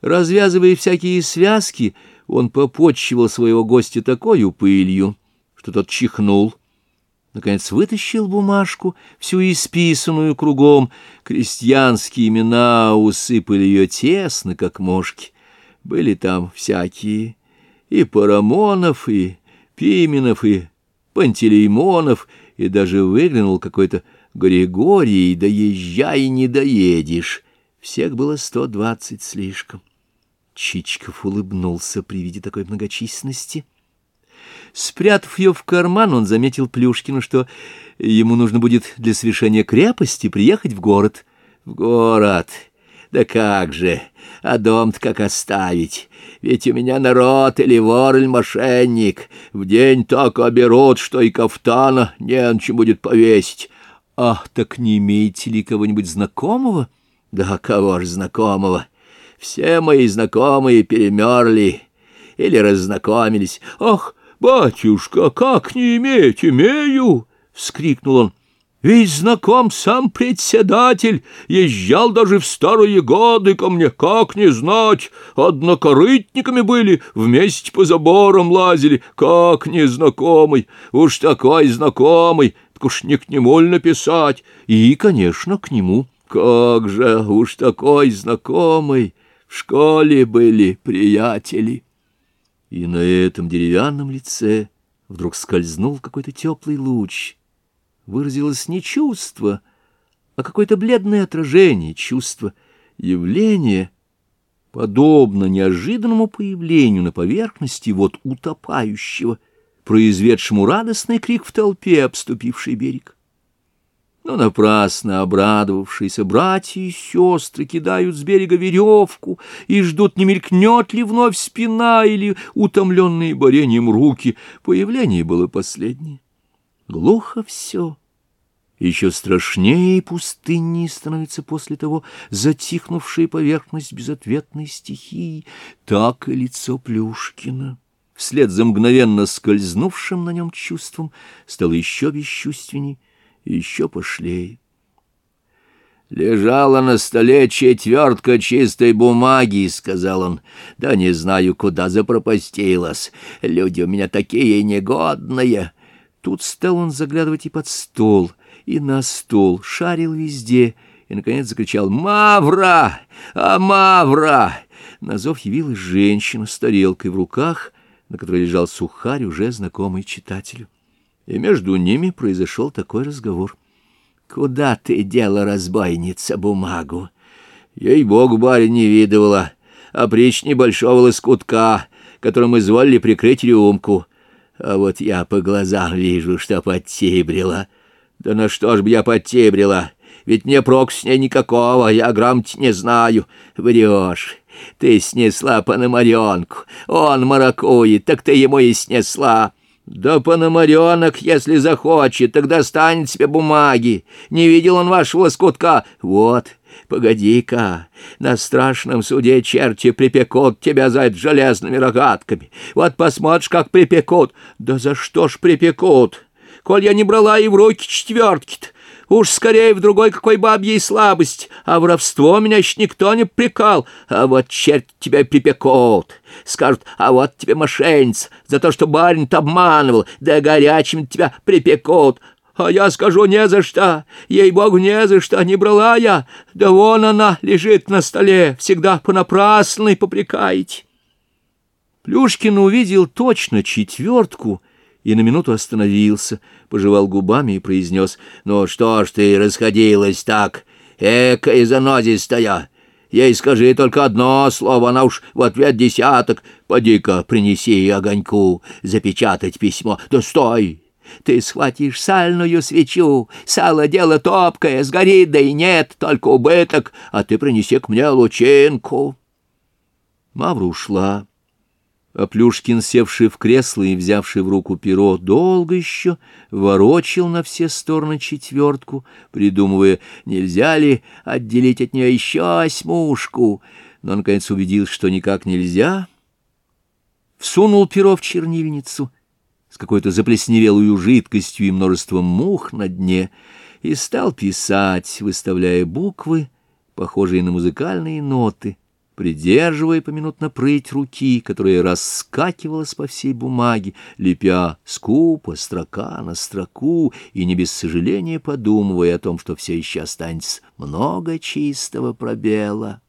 Развязывая всякие связки, он попотчевал своего гостя такой пылью, что тот чихнул. Наконец вытащил бумажку, всю исписанную кругом. Крестьянские имена усыпали ее тесно, как мошки. Были там всякие, и Парамонов, и Пименов, и Пантелеймонов, и даже выглянул какой-то Григорий, доезжай, не доедешь. Всех было сто двадцать слишком. Чичков улыбнулся при виде такой многочисленности. Спрятав ее в карман, он заметил Плюшкину, что ему нужно будет для совершения крепости приехать в город. В город! Да как же! А дом-то как оставить? Ведь у меня народ или вор, или мошенник. В день так оберут, что и кафтана не на чем будет повесить. Ах, так не имеете ли кого-нибудь знакомого? Да кого ж знакомого? Все мои знакомые перемерли или разнакомились. «Ах, батюшка, как не иметь, имею!» — вскрикнул он. «Ведь знаком сам председатель, езжал даже в старые годы ко мне, как не знать, однокорытниками были, вместе по заборам лазили, как незнакомый, уж такой знакомый, так уж не к нему ли написать, и, конечно, к нему». Как же уж такой знакомый! В школе были приятели. И на этом деревянном лице вдруг скользнул какой-то теплый луч. Выразилось не чувство, а какое-то бледное отражение чувства, явление, подобно неожиданному появлению на поверхности вот утопающего, произведшему радостный крик в толпе, обступивший берег. Но напрасно обрадовавшиеся братья и сестры кидают с берега веревку и ждут, не мелькнет ли вновь спина или утомленные борением руки. Появление было последнее. Глухо все. Еще страшнее и пустыннее становится после того затихнувшая поверхность безответной стихии. Так и лицо Плюшкина, вслед за мгновенно скользнувшим на нем чувством, стало еще бесчувственней, еще пошлее. «Лежала на столе четвертка чистой бумаги», — сказал он. «Да не знаю, куда запропастилась. Люди у меня такие негодные». Тут стал он заглядывать и под стол, и на стол, шарил везде, и, наконец, закричал «Мавра! А Мавра!» На зов явилась женщина с тарелкой в руках, на которой лежал сухарь, уже знакомый читателю и между ними произошел такой разговор. «Куда ты дела, разбойница, бумагу?» «Ей-богу, барин не видывала, а причь небольшого лоскутка, которым изволили прикрыть рюмку. А вот я по глазам вижу, что подтибрила. Да на что ж бы я подтибрила? Ведь мне прок с ней никакого, я грамоть не знаю. Врешь». Ты снесла пономаренку, он маракует, так ты ему и снесла. Да пономаренок, если захочет, тогда станет себе бумаги. Не видел он вашего лоскутка? Вот, погоди-ка, на страшном суде черти припекут тебя за это железными рогатками. Вот посмотришь, как припекут. Да за что ж припекут? Коль я не брала и в руки четвертки-то, Уж скорее в другой какой бабьей слабость, а воровство меня еще никто не прикал. А вот черт тебя припекут. Скажут, а вот тебе мошенница за то, что барин-то обманывал, да горячим тебя припекут. А я скажу, не за что, ей-богу, не за что, не брала я. Да вон она лежит на столе, всегда понапрасной попрекаете. Плюшкин увидел точно четвертку и на минуту остановился, пожевал губами и произнес, «Ну что ж ты расходилась так, эка занозистая? Ей скажи только одно слово, она уж в ответ десяток. Поди-ка, принеси огоньку, запечатать письмо. Да стой!» Ты схватишь сальную свечу, сало дело топкое, сгорит, да и нет, только убыток, а ты принеси к мне лучинку. Мавра ушла. А Плюшкин, севший в кресло и взявший в руку перо, долго еще ворочил на все стороны четвертку, придумывая, нельзя ли отделить от нее еще осьмушку, но, наконец, убедился, что никак нельзя. Всунул перо в чернильницу с какой-то заплесневелую жидкостью и множеством мух на дне и стал писать, выставляя буквы, похожие на музыкальные ноты, придерживая поминутно прыть руки, которая раскакивалась по всей бумаге, лепя скупо строка на строку и не без сожаления подумывая о том, что все еще останется много чистого пробела.